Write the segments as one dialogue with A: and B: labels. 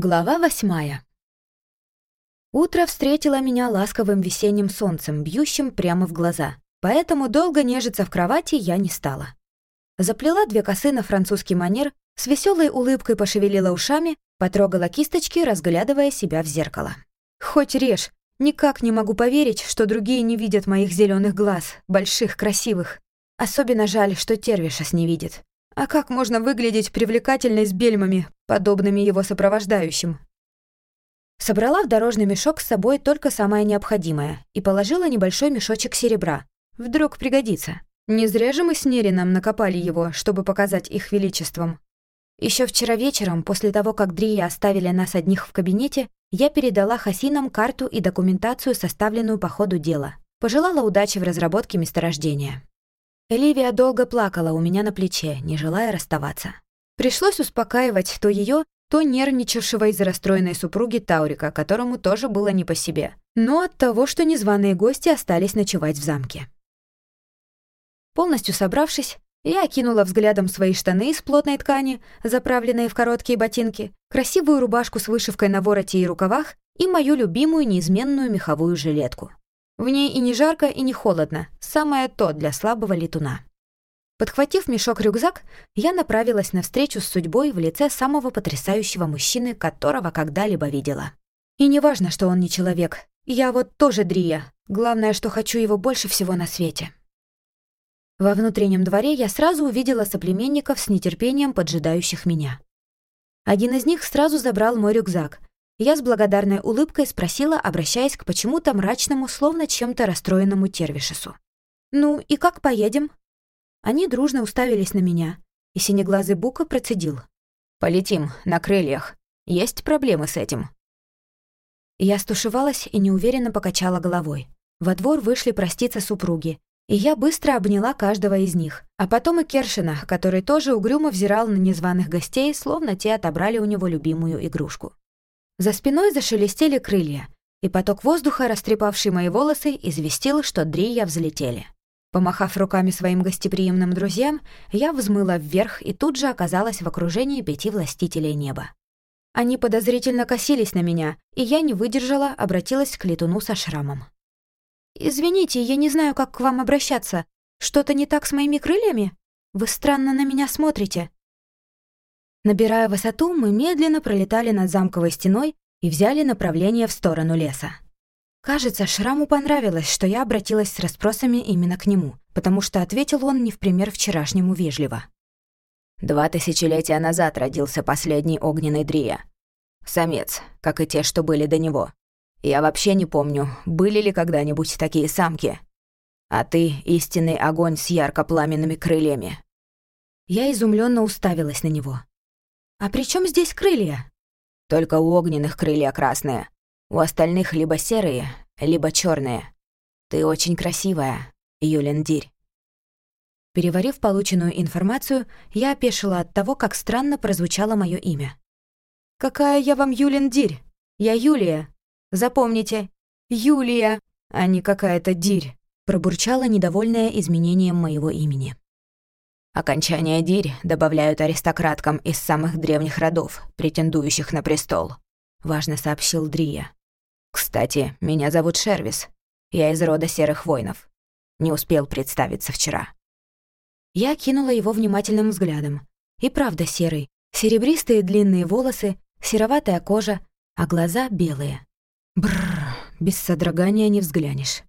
A: Глава восьмая. Утро встретило меня ласковым весенним солнцем, бьющим прямо в глаза, поэтому долго нежиться в кровати я не стала. Заплела две косы на французский манер, с веселой улыбкой пошевелила ушами, потрогала кисточки, разглядывая себя в зеркало. Хоть режь, никак не могу поверить, что другие не видят моих зеленых глаз, больших, красивых. Особенно жаль, что Тервишас не видит. А как можно выглядеть привлекательной с бельмами, подобными его сопровождающим? Собрала в дорожный мешок с собой только самое необходимое и положила небольшой мешочек серебра. Вдруг пригодится. Не зря же мы с Нерином накопали его, чтобы показать их величеством. Еще вчера вечером, после того, как Дрия оставили нас одних в кабинете, я передала Хасинам карту и документацию, составленную по ходу дела. Пожелала удачи в разработке месторождения. Эливия долго плакала у меня на плече, не желая расставаться. Пришлось успокаивать то ее, то нервничавшего из-за расстроенной супруги Таурика, которому тоже было не по себе, но от того, что незваные гости остались ночевать в замке. Полностью собравшись, я окинула взглядом свои штаны из плотной ткани, заправленные в короткие ботинки, красивую рубашку с вышивкой на вороте и рукавах и мою любимую неизменную меховую жилетку. В ней и не жарко, и не холодно, самое то для слабого летуна. Подхватив мешок-рюкзак, я направилась навстречу с судьбой в лице самого потрясающего мужчины, которого когда-либо видела. И не важно, что он не человек. Я вот тоже Дрия. Главное, что хочу его больше всего на свете. Во внутреннем дворе я сразу увидела соплеменников с нетерпением поджидающих меня. Один из них сразу забрал мой рюкзак, я с благодарной улыбкой спросила, обращаясь к почему-то мрачному, словно чем-то расстроенному Тервишесу. «Ну и как поедем?» Они дружно уставились на меня, и синеглазый Бука процедил. «Полетим, на крыльях. Есть проблемы с этим?» Я стушевалась и неуверенно покачала головой. Во двор вышли проститься супруги, и я быстро обняла каждого из них, а потом и Кершина, который тоже угрюмо взирал на незваных гостей, словно те отобрали у него любимую игрушку. За спиной зашелестели крылья, и поток воздуха, растрепавший мои волосы, известил, что дрия взлетели. Помахав руками своим гостеприимным друзьям, я взмыла вверх и тут же оказалась в окружении пяти властителей неба. Они подозрительно косились на меня, и я не выдержала, обратилась к летуну со шрамом. «Извините, я не знаю, как к вам обращаться. Что-то не так с моими крыльями? Вы странно на меня смотрите». Набирая высоту, мы медленно пролетали над замковой стеной и взяли направление в сторону леса. Кажется, Шраму понравилось, что я обратилась с расспросами именно к нему, потому что ответил он не в пример вчерашнему вежливо.
B: «Два тысячелетия назад родился последний огненный Дрия. Самец, как и те, что были до него. Я вообще не помню, были ли когда-нибудь такие самки. А ты — истинный огонь с ярко-пламенными крыльями».
A: Я изумленно уставилась на него. «А при чем здесь крылья?»
B: «Только у огненных крылья красные. У остальных либо серые, либо черные. Ты очень красивая, Юлендирь».
A: Переварив полученную информацию, я опешила от того, как странно прозвучало мое имя. «Какая я вам Юлендирь? Я Юлия. Запомните, Юлия, а не какая-то дирь», пробурчала недовольная изменением моего имени.
B: Окончание «дирь» добавляют аристократкам из самых древних родов, претендующих на престол», — важно сообщил Дрия. «Кстати, меня зовут Шервис. Я из рода Серых Воинов. Не успел представиться вчера».
A: Я кинула его внимательным взглядом. И правда серый. Серебристые длинные волосы, сероватая кожа, а глаза белые. Бррр, без содрогания не взглянешь.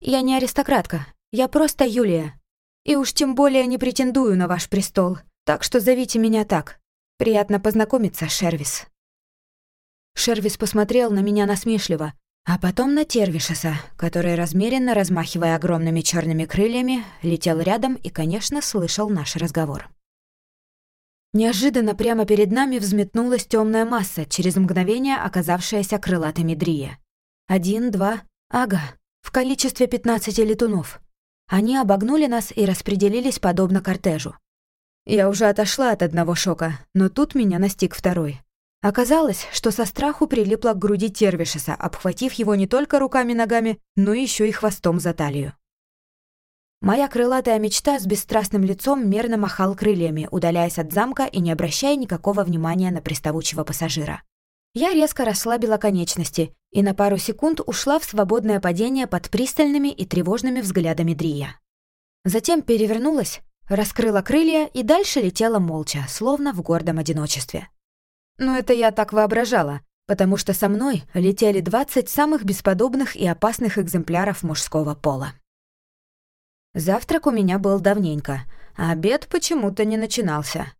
A: «Я не аристократка, я просто Юлия», и уж тем более не претендую на ваш престол, так что зовите меня так. Приятно познакомиться, Шервис». Шервис посмотрел на меня насмешливо, а потом на Тервишеса, который, размеренно размахивая огромными черными крыльями, летел рядом и, конечно, слышал наш разговор. Неожиданно прямо перед нами взметнулась темная масса, через мгновение оказавшаяся крылатыми Дрия. Один, два, ага, в количестве пятнадцати летунов. Они обогнули нас и распределились подобно кортежу. Я уже отошла от одного шока, но тут меня настиг второй. Оказалось, что со страху прилипла к груди Тервишеса, обхватив его не только руками-ногами, но еще и хвостом за талию. Моя крылатая мечта с бесстрастным лицом мерно махал крыльями, удаляясь от замка и не обращая никакого внимания на приставучего пассажира. Я резко расслабила конечности и на пару секунд ушла в свободное падение под пристальными и тревожными взглядами Дрия. Затем перевернулась, раскрыла крылья и дальше летела молча, словно в гордом одиночестве. Но это я так воображала, потому что со мной летели 20 самых бесподобных и опасных экземпляров мужского пола. Завтрак у меня был давненько, а обед почему-то не начинался.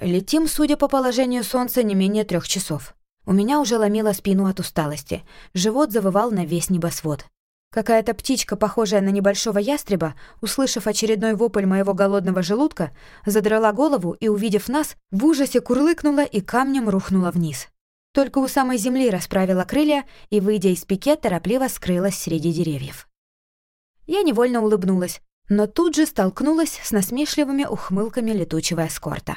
A: Летим, судя по положению солнца, не менее трех часов. У меня уже ломило спину от усталости. Живот завывал на весь небосвод. Какая-то птичка, похожая на небольшого ястреба, услышав очередной вопль моего голодного желудка, задрала голову и, увидев нас, в ужасе курлыкнула и камнем рухнула вниз. Только у самой земли расправила крылья и, выйдя из пике, торопливо скрылась среди деревьев. Я невольно улыбнулась, но тут же столкнулась с насмешливыми ухмылками летучего эскорта.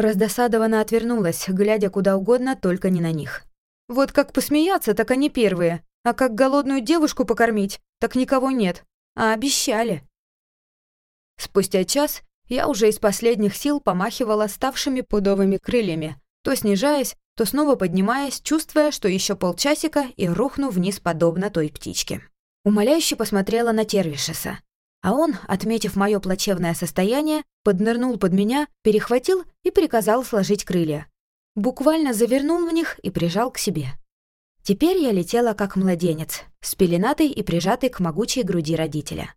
A: Раздосадованно отвернулась, глядя куда угодно, только не на них. Вот как посмеяться, так они первые, а как голодную девушку покормить, так никого нет, а обещали. Спустя час я уже из последних сил помахивала ставшими пудовыми крыльями, то снижаясь, то снова поднимаясь, чувствуя, что еще полчасика и рухну вниз подобно той птичке. Умоляюще посмотрела на Тервишеса. А он, отметив мое плачевное состояние, поднырнул под меня, перехватил и приказал сложить крылья. Буквально завернул в них и прижал к себе. Теперь я летела как младенец, спеленатый и прижатый к могучей груди родителя.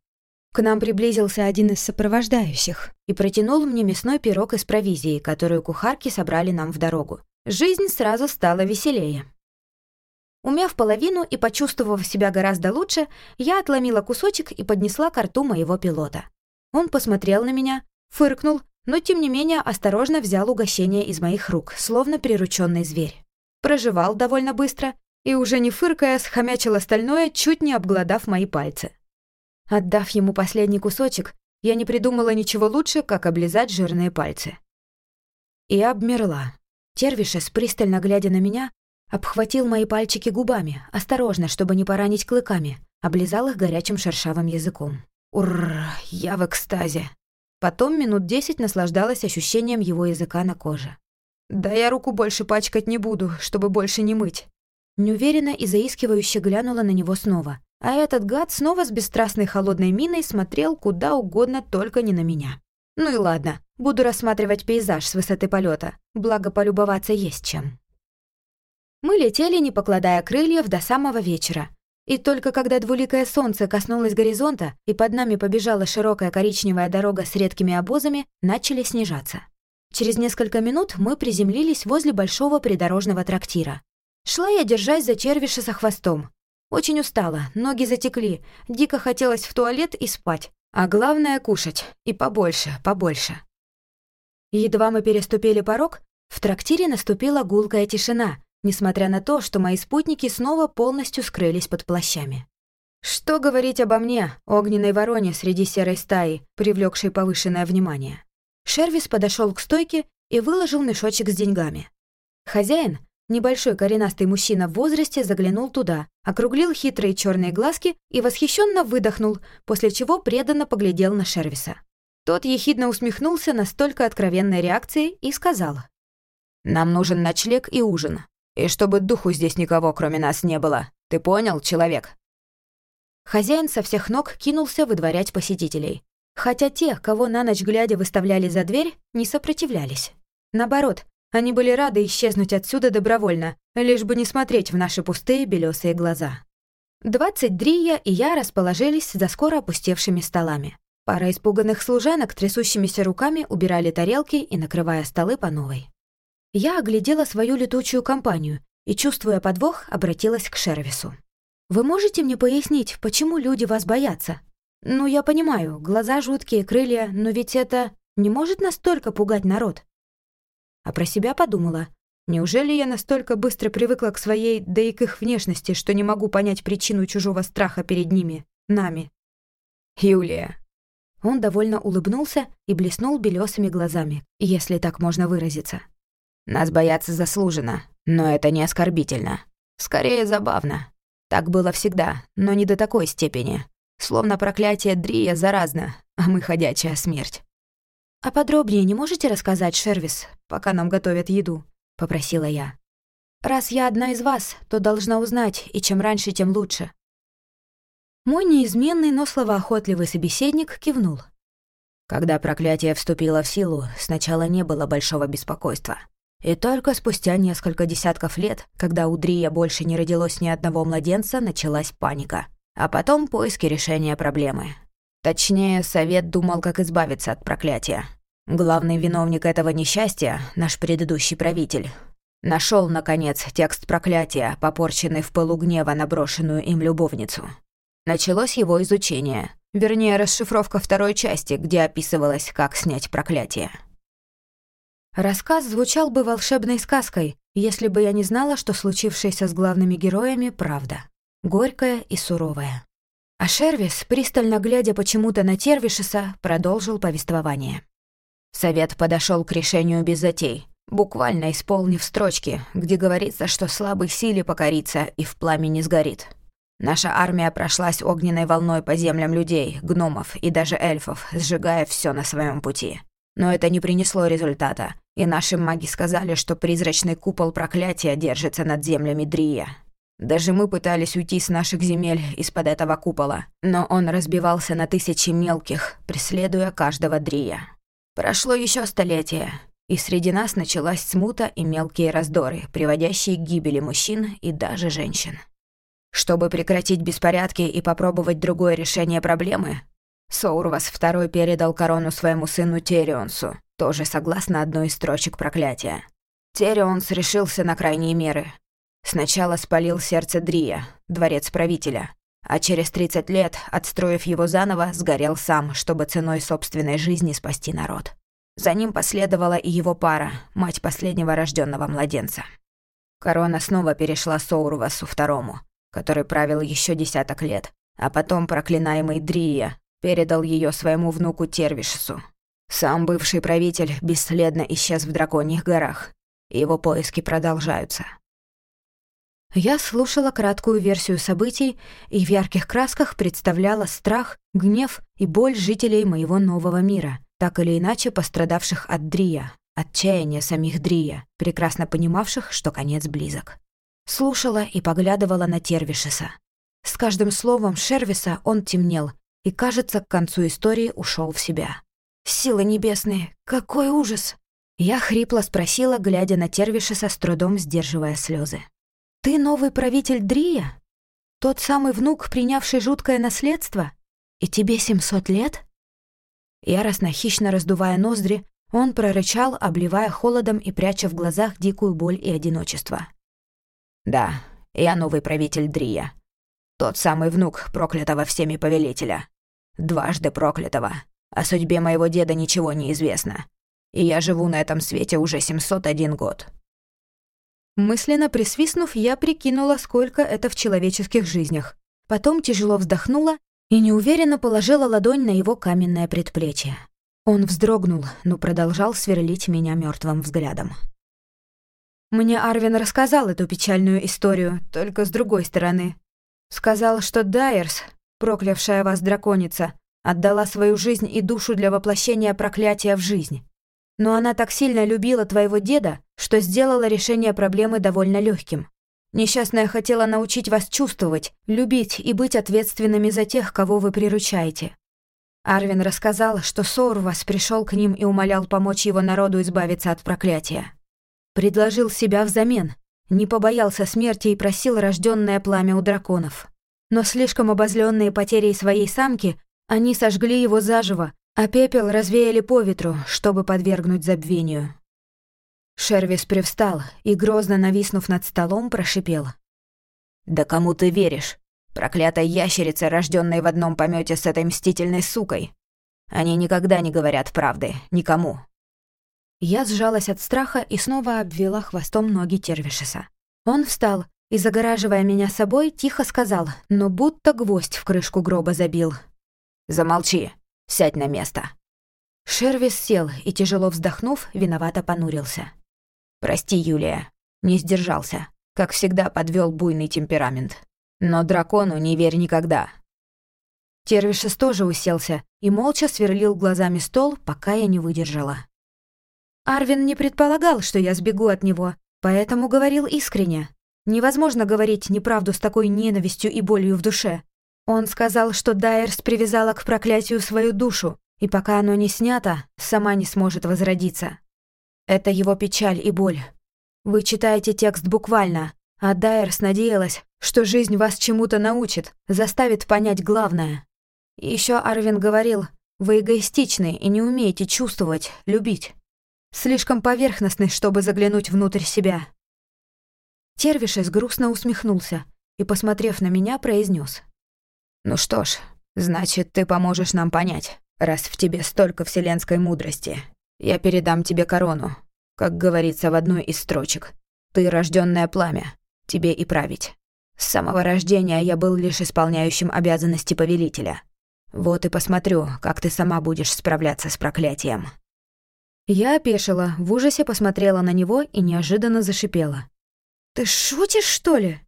A: К нам приблизился один из сопровождающих и протянул мне мясной пирог из провизии, которую кухарки собрали нам в дорогу. Жизнь сразу стала веселее. Умяв половину и почувствовав себя гораздо лучше, я отломила кусочек и поднесла к рту моего пилота. Он посмотрел на меня, фыркнул, но тем не менее осторожно взял угощение из моих рук, словно прирученный зверь. Прожевал довольно быстро и, уже не фыркая, схомячил остальное, чуть не обглодав мои пальцы. Отдав ему последний кусочек, я не придумала ничего лучше, как облизать жирные пальцы. И обмерла. Тервишес, пристально глядя на меня, Обхватил мои пальчики губами, осторожно, чтобы не поранить клыками, облизал их горячим шершавым языком. Урр, я в экстазе. Потом минут десять наслаждалась ощущением его языка на коже. «Да я руку больше пачкать не буду, чтобы больше не мыть». Неуверенно и заискивающе глянула на него снова, а этот гад снова с бесстрастной холодной миной смотрел куда угодно, только не на меня. Ну и ладно, буду рассматривать пейзаж с высоты полета, благо полюбоваться есть чем. Мы летели, не покладая крыльев, до самого вечера. И только когда двуликое солнце коснулось горизонта и под нами побежала широкая коричневая дорога с редкими обозами, начали снижаться. Через несколько минут мы приземлились возле большого придорожного трактира. Шла я, держась за червиша со хвостом. Очень устала, ноги затекли, дико хотелось в туалет и спать. А главное — кушать. И побольше, побольше. Едва мы переступили порог, в трактире наступила гулкая тишина, несмотря на то, что мои спутники снова полностью скрылись под плащами. Что говорить обо мне, огненной вороне среди серой стаи, привлекшей повышенное внимание? Шервис подошел к стойке и выложил мешочек с деньгами. Хозяин, небольшой коренастый мужчина в возрасте, заглянул туда, округлил хитрые черные глазки и восхищенно выдохнул, после чего преданно поглядел на Шервиса. Тот ехидно усмехнулся настолько откровенной реакцией и сказал. «Нам нужен ночлег и ужин. И чтобы духу здесь никого, кроме нас, не было. Ты понял, человек?» Хозяин со всех ног кинулся выдворять посетителей. Хотя те, кого на ночь глядя выставляли за дверь, не сопротивлялись. Наоборот, они были рады исчезнуть отсюда добровольно, лишь бы не смотреть в наши пустые белесые глаза. Двадцать Дрия и я расположились за скоро опустевшими столами. Пара испуганных служанок трясущимися руками убирали тарелки и накрывая столы по новой. Я оглядела свою летучую компанию и, чувствуя подвох, обратилась к Шервису. «Вы можете мне пояснить, почему люди вас боятся? Ну, я понимаю, глаза жуткие, крылья, но ведь это не может настолько пугать народ». А про себя подумала. Неужели я настолько быстро привыкла к своей, да и к их внешности, что не могу понять причину чужого страха перед ними, нами? «Юлия». Он довольно улыбнулся и блеснул белесыми глазами, если так можно выразиться. Нас бояться заслуженно, но это не оскорбительно. Скорее, забавно. Так было всегда, но не до такой степени. Словно проклятие Дрия заразно, а мы ходячая смерть. «А подробнее не можете рассказать, Шервис, пока нам готовят еду?» — попросила я. Раз я одна из вас, то должна узнать, и чем раньше, тем лучше». Мой неизменный, но словоохотливый собеседник кивнул.
B: Когда проклятие вступило в силу, сначала не было большого беспокойства. И только спустя несколько десятков лет, когда у Дрия больше не родилось ни одного младенца, началась паника. А потом поиски решения проблемы. Точнее, совет думал, как избавиться от проклятия. Главный виновник этого несчастья, наш предыдущий правитель, нашел наконец, текст проклятия, попорченный в пылу гнева на брошенную им любовницу. Началось его изучение, вернее, расшифровка второй части, где описывалось, как снять проклятие.
A: Рассказ звучал бы волшебной сказкой, если бы я не знала, что случившееся с главными героями — правда. Горькая и суровая. А Шервис, пристально глядя почему-то на Тервишеса, продолжил повествование.
B: Совет подошел к решению без затей, буквально исполнив строчки, где говорится, что слабый силе покорится и в пламени сгорит. Наша армия прошлась огненной волной по землям людей, гномов и даже эльфов, сжигая все на своем пути. Но это не принесло результата, и наши маги сказали, что призрачный купол проклятия держится над землями Дрия. Даже мы пытались уйти с наших земель из-под этого купола, но он разбивался на тысячи мелких, преследуя каждого Дрия. Прошло еще столетие, и среди нас началась смута и мелкие раздоры, приводящие к гибели мужчин и даже женщин. Чтобы прекратить беспорядки и попробовать другое решение проблемы, Соурвас II передал корону своему сыну Терионсу, тоже согласно одной из строчек проклятия. Терионс решился на крайние меры. Сначала спалил сердце Дрия, дворец правителя, а через 30 лет, отстроив его заново, сгорел сам, чтобы ценой собственной жизни спасти народ. За ним последовала и его пара, мать последнего рожденного младенца. Корона снова перешла Соурвасу II, который правил еще десяток лет, а потом проклинаемый Дрия передал ее своему внуку Тервишесу. Сам бывший правитель бесследно исчез в Драконьих горах. Его поиски продолжаются.
A: Я слушала краткую версию событий и в ярких красках представляла страх, гнев и боль жителей моего нового мира, так или иначе пострадавших от Дрия, отчаяния самих Дрия, прекрасно понимавших, что конец близок. Слушала и поглядывала на Тервишеса. С каждым словом Шервиса он темнел и, кажется, к концу истории ушел в себя. «Силы небесные, какой ужас!» Я хрипло спросила, глядя на Тервишеса, с трудом сдерживая слезы. «Ты новый правитель Дрия? Тот самый внук, принявший жуткое наследство? И тебе семьсот лет?» Яростно, хищно раздувая ноздри, он прорычал, обливая холодом и пряча в глазах дикую боль и одиночество.
B: Да, я новый правитель Дрия. Тот самый внук проклятого всеми повелителя. Дважды проклятого. О судьбе моего деда ничего не известно. И я живу на этом свете уже 701 год.
A: Мысленно присвистнув, я прикинула, сколько это в человеческих жизнях. Потом тяжело вздохнула и неуверенно положила ладонь на его каменное предплечье. Он вздрогнул, но продолжал сверлить меня мертвым взглядом. Мне Арвин рассказал эту печальную историю, только с другой стороны. Сказал, что Дайерс, проклявшая вас драконица, отдала свою жизнь и душу для воплощения проклятия в жизнь. Но она так сильно любила твоего деда, что сделала решение проблемы довольно легким. Несчастная хотела научить вас чувствовать, любить и быть ответственными за тех, кого вы приручаете. Арвин рассказал, что Соурвас пришел к ним и умолял помочь его народу избавиться от проклятия. Предложил себя взамен, не побоялся смерти и просил рожденное пламя у драконов. Но слишком обозленные потерей своей самки, они сожгли его заживо, а пепел развеяли по ветру, чтобы подвергнуть забвению. Шервис привстал и, грозно нависнув над столом, прошипел.
B: «Да кому ты веришь? Проклятая ящерица, рожденная в одном помете с этой мстительной сукой. Они никогда не говорят правды, никому.
A: Я сжалась от страха и снова обвела хвостом ноги Тервишеса. Он встал и, загораживая меня собой, тихо сказал, но будто гвоздь в крышку гроба забил.
B: «Замолчи, сядь на место».
A: Шервис сел и, тяжело вздохнув, виновато понурился.
B: «Прости, Юлия, не сдержался. Как всегда, подвел буйный темперамент. Но дракону не верь никогда».
A: Тервишес тоже уселся и молча сверлил глазами стол, пока я не выдержала. Арвин не предполагал, что я сбегу от него, Поэтому говорил искренне. Невозможно говорить неправду с такой ненавистью и болью в душе. Он сказал, что Дайерс привязала к проклятию свою душу, и пока оно не снято, сама не сможет возродиться. Это его печаль и боль. Вы читаете текст буквально, а Дайерс надеялась, что жизнь вас чему-то научит, заставит понять главное. Еще Арвин говорил, вы эгоистичны и не умеете чувствовать, любить. Слишком поверхностны, чтобы заглянуть внутрь себя. Тервишес грустно усмехнулся и, посмотрев на меня, произнес:
B: «Ну что ж, значит, ты поможешь нам понять, раз в тебе столько вселенской мудрости. Я передам тебе корону, как говорится в одной из строчек. Ты рожденное пламя, тебе и править. С самого рождения я был лишь исполняющим обязанности повелителя. Вот и посмотрю, как ты сама будешь справляться с проклятием».
A: Я опешила, в ужасе посмотрела на него и неожиданно зашипела. «Ты шутишь, что ли?»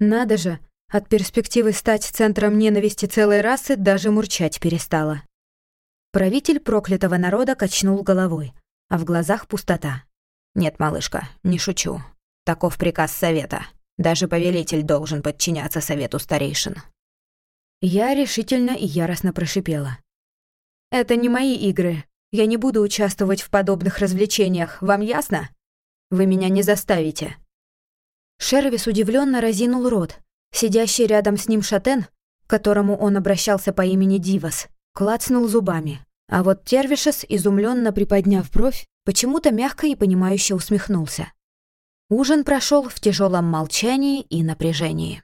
A: Надо же, от перспективы стать центром ненависти целой расы даже мурчать перестала. Правитель проклятого народа качнул головой, а в глазах пустота.
B: «Нет, малышка, не шучу. Таков приказ совета. Даже повелитель должен подчиняться совету старейшин».
A: Я решительно и яростно прошипела. «Это не мои игры. Я не буду участвовать в подобных развлечениях, вам ясно? Вы меня не заставите». Шервис удивленно разинул рот. Сидящий рядом с ним шатен, к которому он обращался по имени Дивас, клацнул зубами. А вот Тервишес, изумленно приподняв бровь, почему-то мягко и понимающе усмехнулся. Ужин прошел в тяжелом молчании и напряжении.